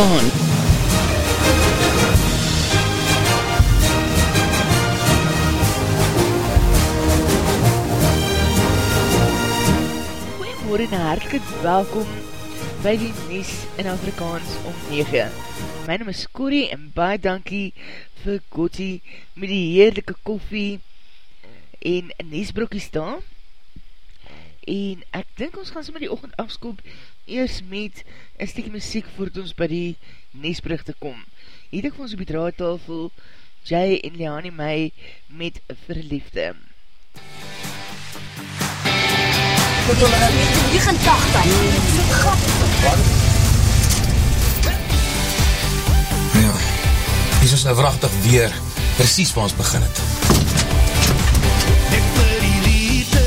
Afrikaans. Goeiemorgen en hartelijk welkom by die Nies in Afrikaans om 9. My naam is Corrie en baie dankie vir Gotti met die heerlijke koffie en Niesbrokkie staan. En ek dink ons gaan so met die ochend afskoop eers met een stikkie muziek voordat ons by die Niesbrug te kom. Hier ek vir ons op die draadtafel Jay en Leani my met verliefde. Tot hulle 1989. Ja, hier is nou vrachtig weer, precies waar ons begin het. Ek vir die liefde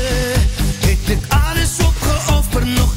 het ek alles opgeoffer nog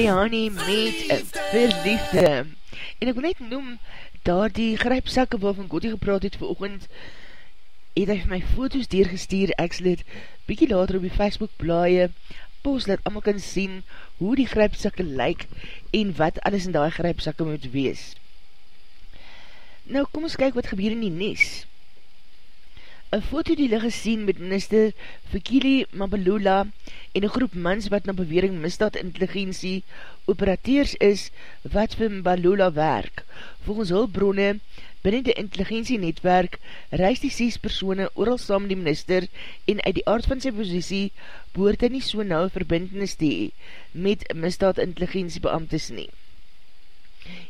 Leani met verliefde. En ek wil net noem, daar die grijpsakke waarvan Gotti gepraat het vir oogend, het hy vir my foto's deurgestuur, ek sal het bykie later op die Facebook blaie, post dat allemaal kan sien hoe die grijpsakke lyk en wat alles in die grijpsakke moet wees. Nou kom ons kyk wat gebeur in die nes. Een foto die ligge sien met minister Fikili Mabalula en een groep mans wat na bewering misdaad intelligentie operateurs is wat vir Mabalula werk. Volgens hulpbronne binnen die intelligentienetwerk reis die 6 persone ooral saam die minister en uit die aard van sy positie boort hy nie so nauwe verbindenis te hee met misdaad intelligentiebeamtes nie.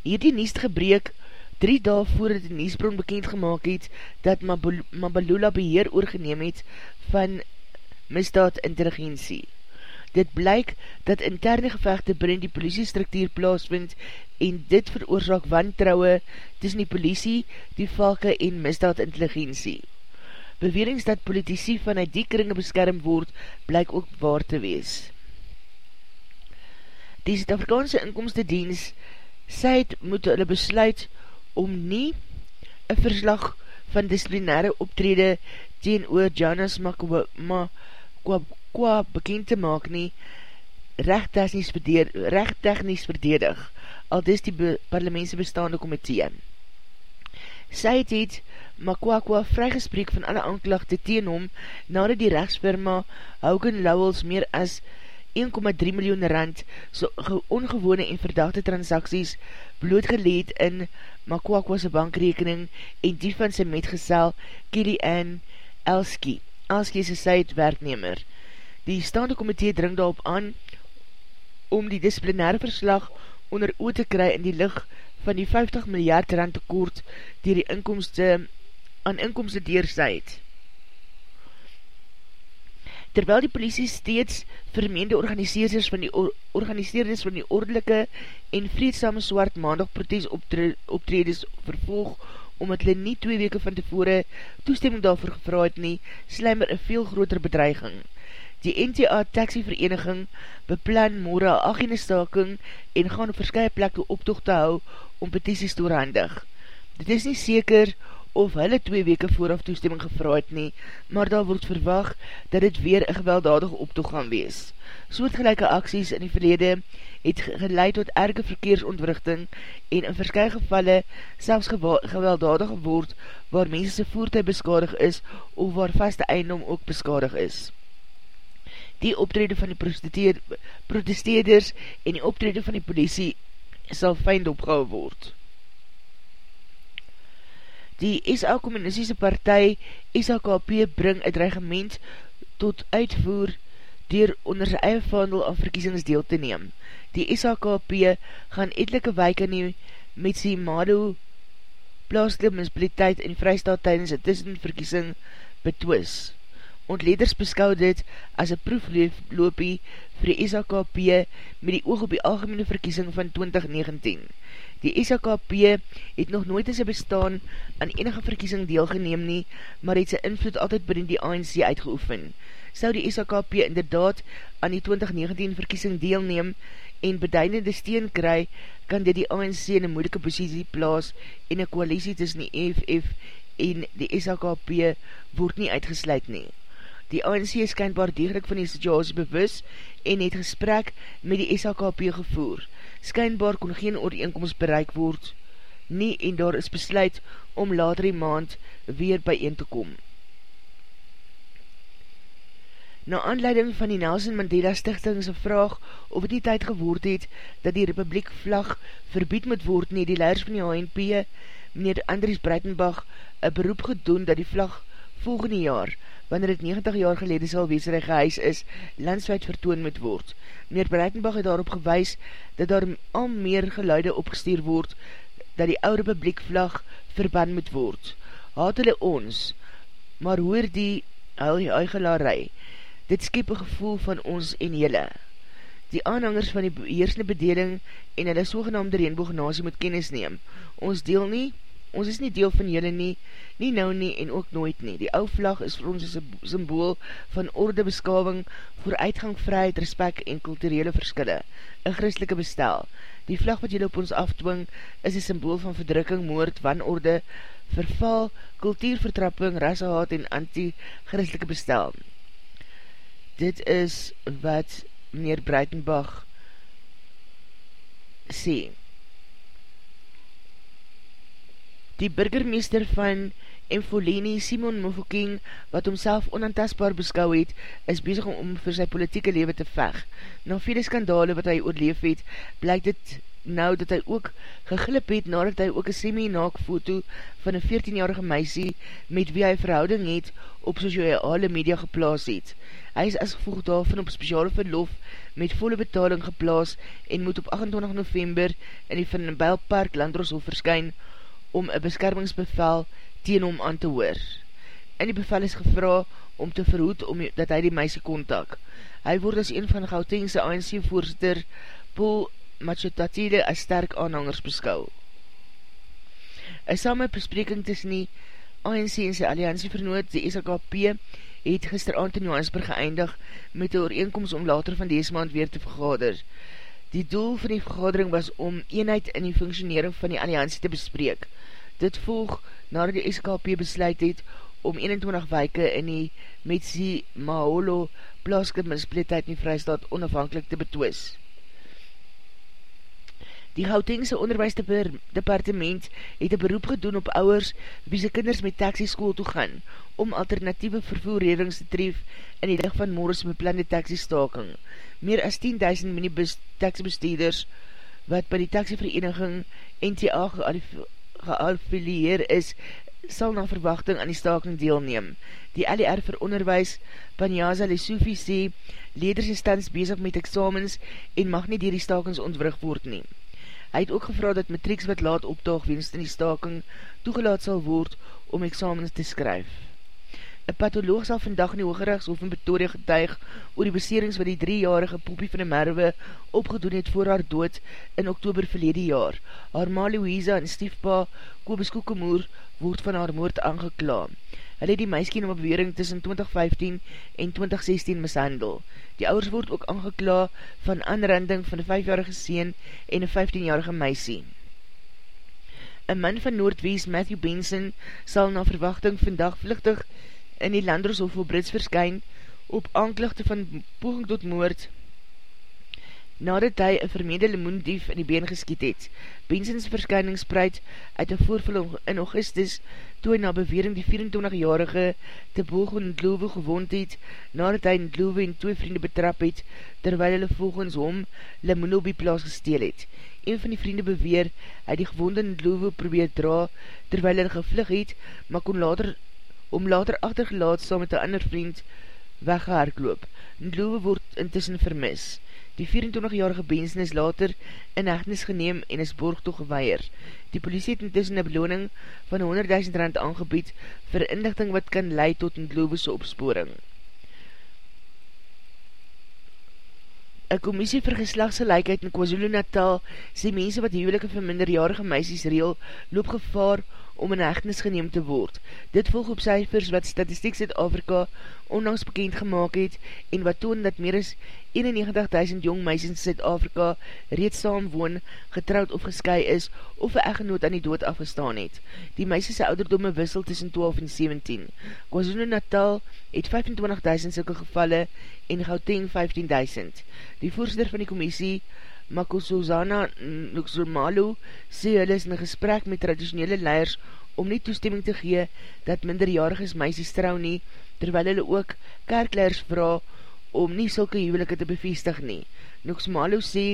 Hierdie niest gebreek drie dae voordat die Niesbron bekend gemaakt het dat Mabalula beheer oorgeneem het van misdaad intelligentie. Dit blyk dat interne gevechte binnen die politiestruktuur plaasvind en dit veroorzaak wantrouwe tussen die politie, die valke en misdaad intelligentie. Bewerings dat politici vanuit die kringe beskerm word, blyk ook waar te wees. Die Zuid-Afrikaanse inkomste diens sê het moet hulle besluit om nie een verslag van disciplinaire optrede teen oor Jonas Makwa, Makwa bekend te maak nie, recht technisch verdedig, al dis die be, parlementse bestaande komitee. Sy het het Makwakwa vrygespreek van alle aanklachte teen hom, nadat die rechtsfirma Haugen Lowells meer as 1,3 miljoen rand so ongewone en verdachte transacties blootgeleed in Makwakwa's bankrekening en die van sy metgesel Kelly Ann Elski. Elski is sy werknemer. Die staande komitee dring daarop aan om die disciplinaire verslag onder oor te kry in die licht van die 50 miljard rand tekort dier die inkomste aan inkomste deersuit. Terwyl die politie steeds vermeende organiseerders van die, organiseerders van die ordelike en vreedsame swart maandag protes optredes vervolg omdat hulle nie twee weke van tevore toestemming daarvoor gevraad nie, slijmer een veel groter bedreiging. Die NTA Taxi Vereniging beplan morgen 18 staking en gaan op verskye plekke optocht te hou om petities doorhandig. Dit is nie seker of hulle twee weke vooraf toestemming gevraad nie, maar daar word verwag dat dit weer een gewelddadige optocht gaan wees. Soortgelijke acties in die verlede het geleid tot erge verkeersontwrichting en in verskye gevalle selfs gewelddadige word waar mense voertuig beskadig is of waar vaste eindom ook beskadig is die optrede van die protesteerders en die optrede van die politie sal feind opgehou word. Die SA Communistische Partij SAKP bring het regiment tot uitvoer dier onder sy eie vandel aan verkiesings deel te neem. Die SAKP gaan etelike weike neem met sy Mado plaaslike municipaliteit en vrystaat tydens een tussenverkiesing betwis ontleders beskou dit as een proefloopie vir die SAKP met die oog op die algemene verkiesing van 2019. Die SAKP het nog nooit in sy bestaan aan enige verkiesing deelgeneem nie, maar het sy invloed altyd binnen die ANC uitgeoefen. Sou die SAKP inderdaad aan die 2019 verkiesing deelneem en beduidende steen kry, kan dit die ANC in een moeilike posiesie plaas en een koalisie tussen die EFF en die SAKP word nie uitgesluit nie. Die ANC is skynbaar degelijk van die situasie bewus en het gesprek met die SHKP gevoer. Skynbaar kon geen ooreenkomst bereik word nie en daar is besluit om later die maand weer bijeen te kom. Na aanleiding van die Nelson Mandela stichtingse vraag of het die tyd gewoord het dat die republiek vlag verbied moet word nie, die leiders van die HNP, meneer Andries Breitenbach, een beroep gedoen dat die vlag volgende jaar wanneer het 90 jaar gelede sal wees dat hy gehuis is, landswijd vertoon moet word. Meneer Breitenbach het daarop gewys dat daar al meer geluide opgestuur word dat die oude publiek vlag verban moet word. Haat hulle ons, maar hoor die uigelarij. Dit skep een gevoel van ons en jylle. Die aanhangers van die beheersende bedeling en hulle sogenaamde reenboognasie moet kennis neem. Ons deel nie, ons is nie deel van jylle nie, nie nou nie en ook nooit nie. Die ou vlag is vir ons een symbool van orde beskawing, vooruitgang, vryheid, respect en kulturele verskille. Een christelike bestel. Die vlag wat jylle op ons afdwing is een symbool van verdrukking, moord, wanorde, verval, kultuurvertrapping, rassehaat en anti-christelike bestel. Dit is wat meneer Breitenbach sê. Die burgermeester van Enfoleni, Simon Mofokeng, wat homself onantastbaar beskou het, is bezig om vir sy politieke leven te veg. Na vele skandale wat hy oorleef het, blyk dit nou dat hy ook geglip het nadat hy ook een semi-naak foto van een 14-jarige meisie met wie hy verhouding het op sociale media geplaas het. Hy is as gevolg daarvan op speciale verlof met volle betaling geplaas en moet op 28 november in die Van den Bijl Park Landroshof verskyn om een beskermingsbevel teen hom aan te hoor. In die bevel is gevra om te verhoed om, dat hy die meise kontak. Hy word as een van Gautengse ANC-voorzitter Paul Machotatile as sterk aanhangers beskou. Een same bespreking tussen die ANC en sy alliantie vernoot, die SKP, het gisteravond in Johannesburg geëindig met die ooreenkomst om later van deze maand weer te vergader. Die doel van die vergadering was om eenheid in die functionering van die alliantie te bespreek. Dit volg nadat die SKP besluit het om 21 weike in die Metsi Maholo plaaske misbeleidheid in die vrystaat onafhankelijk te betwis. Die Gautengse onderwijsdepartement het een beroep gedoen op ouwers wie sy kinders met taxi school toe gaan om alternatieve vervoerredings te tref in die licht van morgens beplande taxi staking. Meer as 10.000 minibus taxi besteeders wat by die taxivereniging NTA geaffilieer is, sal na verwachting aan die staking deelneem. Die LR vir onderwijs, Panyaza Lesoufi sê, leders is stans bezig met examens en mag nie dier die stakings ontwrig word nie. Hy het ook gevra dat matrieks wat laat opdaag wenst in die staking toegelaat sal word om examens te skryf. Een patholoog sal vandag in die Hoogrechtshof in Pretoria getuig oor die beserings wat die driejarige Poepie van die Merwe opgedoen het voor haar dood in oktober verlede jaar. Haar ma Louisa en stiefpa Kobus Koekemoer word van haar moord aangekla. Hulle het die meiskien om bewering tussen 2015 en 2016 mishandel. Die ouders word ook aangekla van aanranding van een 5-jarige seen en een 15-jarige meisie. Een man van Noordwest, Matthew Benson, sal na verwachting vandag vluchtig in die Landershof op Brits verskyn op aanklachte van poging tot moord nadat hy een vermeende limoendief in die been geskiet het. Bensons verskynning spreid uit een voorval in augustus toe hy na bewering die 24-jarige te boog in Dloewe gewond het nadat hy in Dloewe en twee vriende betrap het terwyl hulle volgens hom limoen op die plaas gesteel het. Een van die vriende beweer hy die gewonde in Dloewe probeer dra terwyl hy gevlug het maar kon later om later achtergelaat saam met een ander vriend weggehaardloop. Ndloewe word intussen vermis. Die 24-jarige Benson is later in hechtenis geneem en is borg toe geweier. Die polisie het intussen een beloning van 100.000 rand aangebied vir inlichting wat kan leid tot Ndloewe'se opsporing. Een commissie vir geslagse laikheid in KwaZulu Natal sê mense wat huwelike vir minderjarige meisies reel loop gevaar in hechtenis geneem te word. Dit volg op cijfers wat Statistiek Zuid-Afrika onlangs bekend gemaakt het en wat toon dat meer as 91.000 jong meisjes in Zuid-Afrika reeds saam woon, getrouwd of gesky is of een echtgenoot aan die dood afgestaan het. Die meisjes ouderdomme wissel tussen 12 en 17. KwaZulu Natal het 25.000 sulke gevalle en Gauteng 15.000. Die voorzitter van die commissie Makosozana Nuxurmalu sê hulle is in gesprek met traditionele leiers om nie toestemming te gee dat minderjariges meisies trou nie, terwyl hulle ook kerkleiers vraag om nie sulke huwelike te bevestig nie. Nuxurmalu sê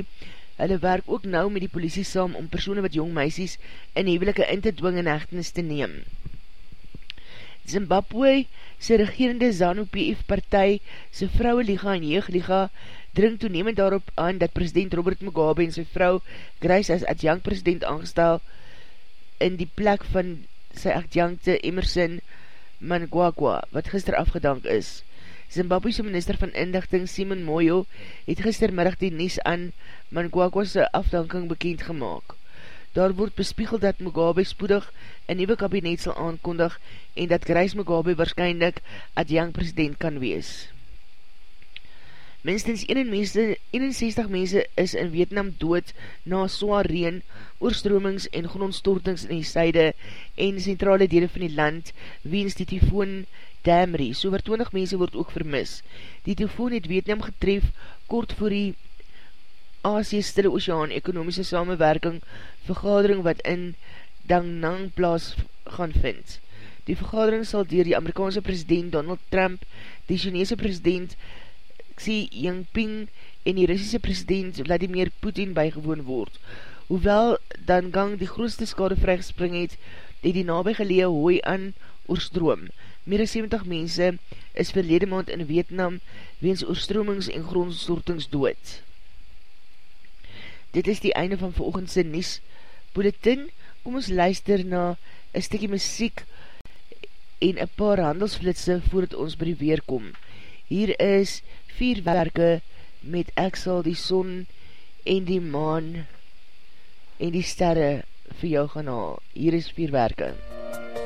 hulle werk ook nou met die politie saam om persoene wat jong meisies in huwelike in te dwing en echtenis te neem. Zimbabwe sy regerende ZANU-PF partij sy vrouwe liga en jeugliga dring toenemend daarop aan dat president Robert Mugabe en sy vrou Grace as adjunct president aangestel in die plek van sy adjuncte Emerson Mangwagwa, wat gister afgedank is. Zimbabwe's minister van inlichting Simon Moyo het gistermiddag die nies aan Mangwagwa's afdanking bekend gemaakt. Daar word bespiegel dat Mugabe spoedig een nieuwe kabinet sal aankondig en dat Grace Mugabe waarschijnlijk adjunct president kan wees. Minstens 61 mense is in Vietnam dood na zwaar reen, oorstromings en grondstortings in die syde en centrale dele van die land, weens die tyfoon Damri. So waar 20 mense word ook vermis. Die tyfoon het Vietnam getref kort voor die Asie Stille Oceaan Ekonomiese Samenwerking vergadering wat in Dang Nang plaas gaan vind. Die vergadering sal dier die Amerikaanse president Donald Trump, die Chinese president Xi Jinping en die Russische president Vladimir Putin bygewoon word. Hoewel Dan Gang die grootste skade vrygespring het, die die nabij gelee hooi aan oorstroom. Meer as 70 mense is verlede maand in Vietnam weens oorstromings en grondstortings dood. Dit is die einde van volgendse Nies Bulletin. Kom ons luister na een stikkie muziek en een paar handelsflitse voordat ons by die weer kom. Hier is vierwerke met ek sal die son en die maan en die sterre vir jou gaan haal. Hier is vierwerke. MUZIEK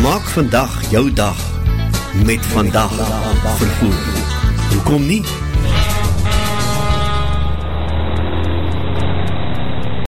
Maak vandag jou dag met vandag vervoer. Hoekom nie?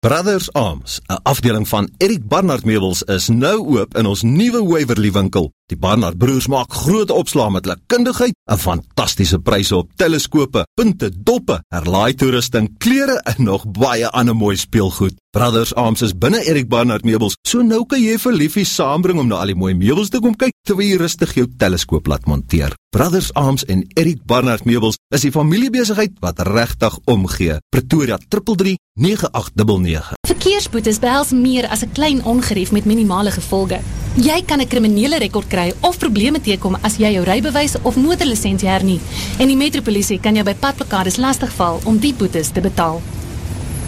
Brothers Arms, 'n afdeling van Erik Barnard Meubels is nou oop in ons nuwe Waverly winkel. Die Barnard broers maak groot opslaa met hulle kundigheid en fantastiese pryse op teleskope, punte, doppe, herlaai toerusting, klere en nog baie ander mooi speelgoed. Brothers Arms is binne Erik Barnard Meubels, so nou kan jy vir liefie saambring om na al die mooi meubels te kom kyk terwyl jy rustig jou teleskoop laat monteer. Brothers Arms en Erik Barnard Meubels is die familiebesigheid wat regtig omgee. Pretoria 333 9899. Verkeersboetes behels meer as 'n klein ongerief met minimale gevolge. Jy kan 'n kriminele rekord kry of probleme teekom as jy jou rybewys of motorlisensie hernie. En die metropolisie kan jou by padplekades lastigval om die boetes te betaal.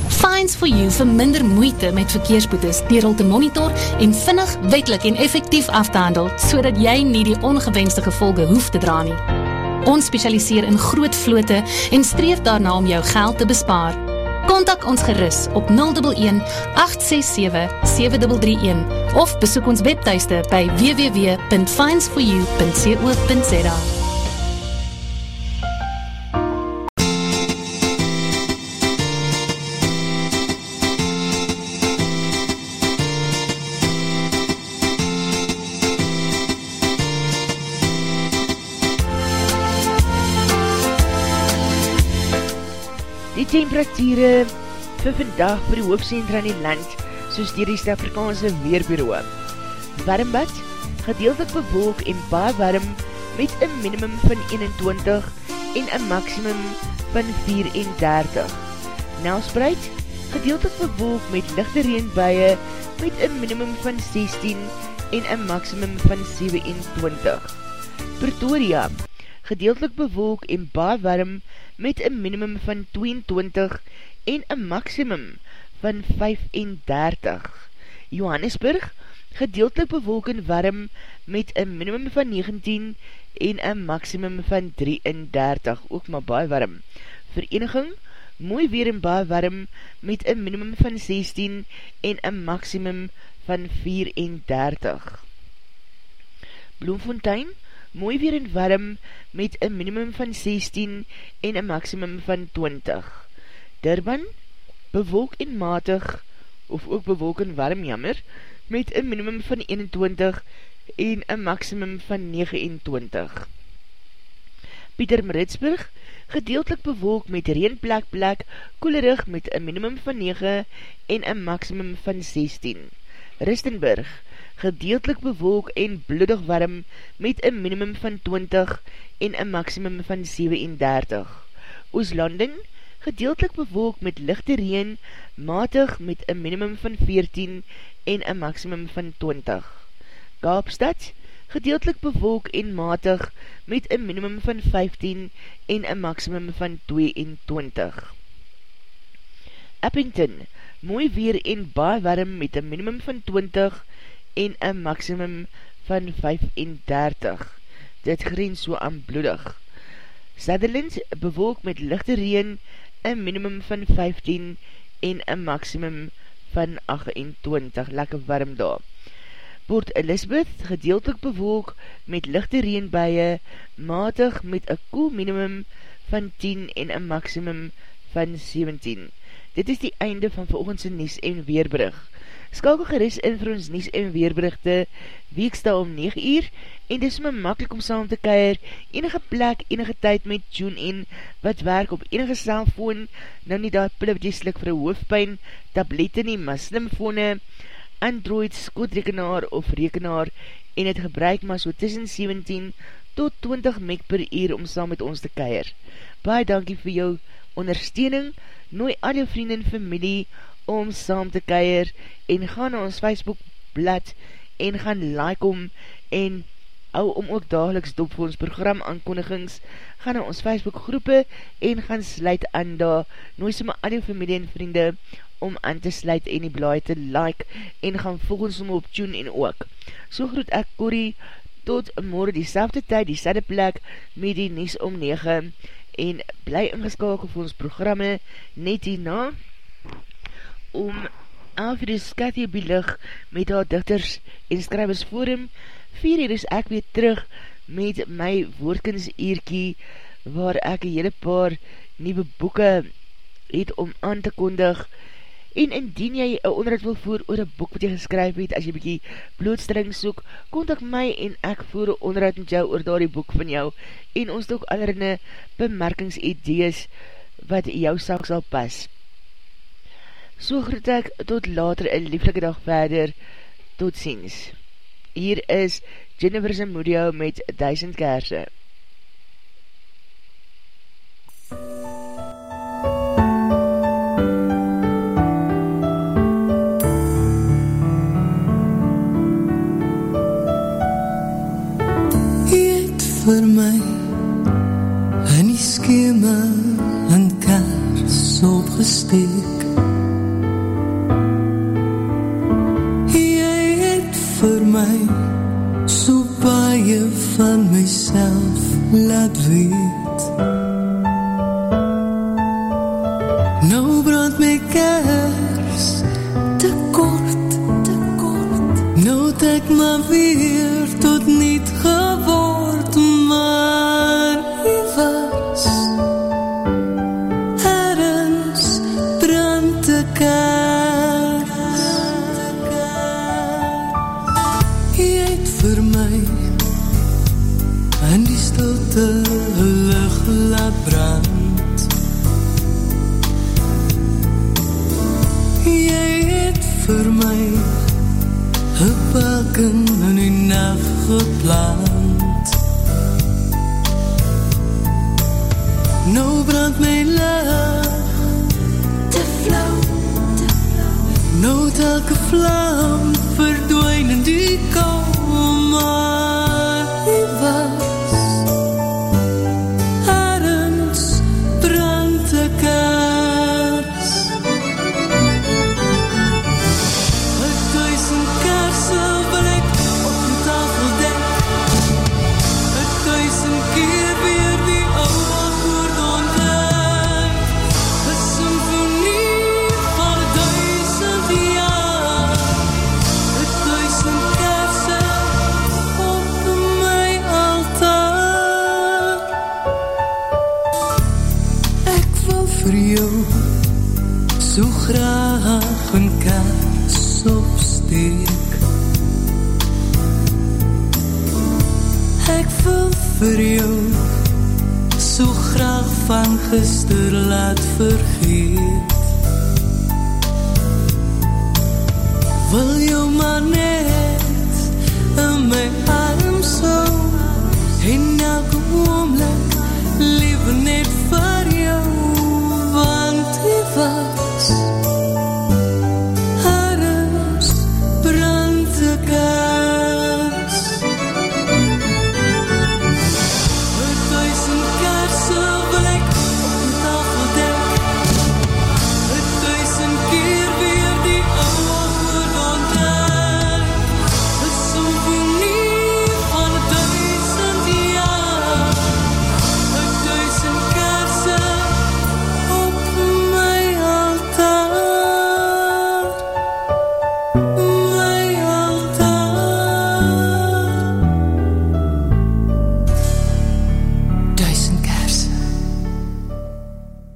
Fines for you vir minder moeite met verkeersboetes deur hul te monitor en vinnig, wetlik en effektief af te handel sodat jy nie die ongewenste gevolge hoef te dra nie. Ons spesialiseer in groot vlote en streef daarna om jou geld te bespaar. Kontak ons gerus op 011 867 7331 of besoek ons webtuiste by www.finds4u.co.za. Die temperatuurde vir vandag vir die hoofdcentra in die land, soos dier die Stafrikaanse Weerbureau. Warmbad, gedeeltelik bewolk en baie warm met een minimum van 21 en een maximum van 34. Nelspreid, gedeeltelik bewolk met lichte reenbuie met een minimum van 16 en een maximum van 27. Pretoria, gedeeltelik bewolk en baie warm met een minimum van 22 en een maximum van 35. Johannesburg, gedeeltelik bewolk en warm met een minimum van 19 en een maximum van 33, ook maar baie warm. Vereniging, mooi weer en baie warm met een minimum van 16 en een maximum van 34. Bloemfontein, mooi weer en warm met een minimum van 16 en een maximum van 20. Durban, bewolk en matig, of ook bewolk en warm jammer, met een minimum van 21 en een maximum van 29. Pieter Maritsburg, gedeeltelik bewolk met reenplek plek, koelerig met een minimum van 9 en een maximum van 16. Ristenburg, gedeeltelik bewolk en bloedig warm met een minimum van 20 en een maximum van 37. Ooslanding, gedeeltelik bewolk met lichte reen, matig met een minimum van 14 en een maximum van 20. Kaapstad, gedeeltelik bewolk en matig met een minimum van 15 en een maximum van 22. Eppington, mooi weer en baie warm met een minimum van 20 en een maximum van 35. Dit grens so aan bloedig. Sutherland bewolk met lichte reen, een minimum van 15 en een maximum van 28. Lekker warm daar. Port Elizabeth gedeeltelik bewolk met lichte reenbuie, matig met een koel minimum van 10 en een maximum van 17. Dit is die einde van volgendse Nies en Weerbrug. Skakel geris in vir ons Nies en Weerbrugte, weeksta om 9 uur, en dis my makkelijk om saam te keir, enige plek, enige tyd met tune in, wat werk op enige cellfoon, nou nie daar pilletjeslik vir hoofdpijn, tablette nie, maar slimfone, Android, skootrekenaar of rekenaar, en het gebruik maar so tussen 17 tot 20 meg per uur om saam met ons te keir. Baie dankie vir jou ondersteuning, nooi al jou vrienden en familie om saam te keir, en ga na ons Facebook blad, en gaan like om, en hou om ook dageliks dop vir ons program aankondigings, ga na ons Facebook groepe, en gaan sluit aan daar, nooi somme al jou familie en vriende, om aan te sluit en die blaai te like, en gaan volgens om op tune en ook. So groet ek Corrie, tot morgen die selfde tyd, die selfde plek, met die Nies om 9, en bly ingeskakel vir ons programme, net hierna, om Alfred Skatje Bielig met haar dichters en skrybers forum, vier hier is ek weer terug met my woordkens eerkie, waar ek een hele paar nieuwe boeken het om aan te kondig, en indien jy een onderhoud wil voer oor een boek wat jy geskryf het, as jy bykie blootstelling soek, kontak my en ek voer een onderhoud met jou oor daar die boek van jou, en ons doek allerine bemerkingsidees wat jou sak sal pas. So groet ek tot later een lieflike dag verder. Tot ziens. Hier is Jennifer Zamudio met Duisend Kerse. het vir my in die skema in kers opgesteek vir my so baie van myself laat weet Nou brand my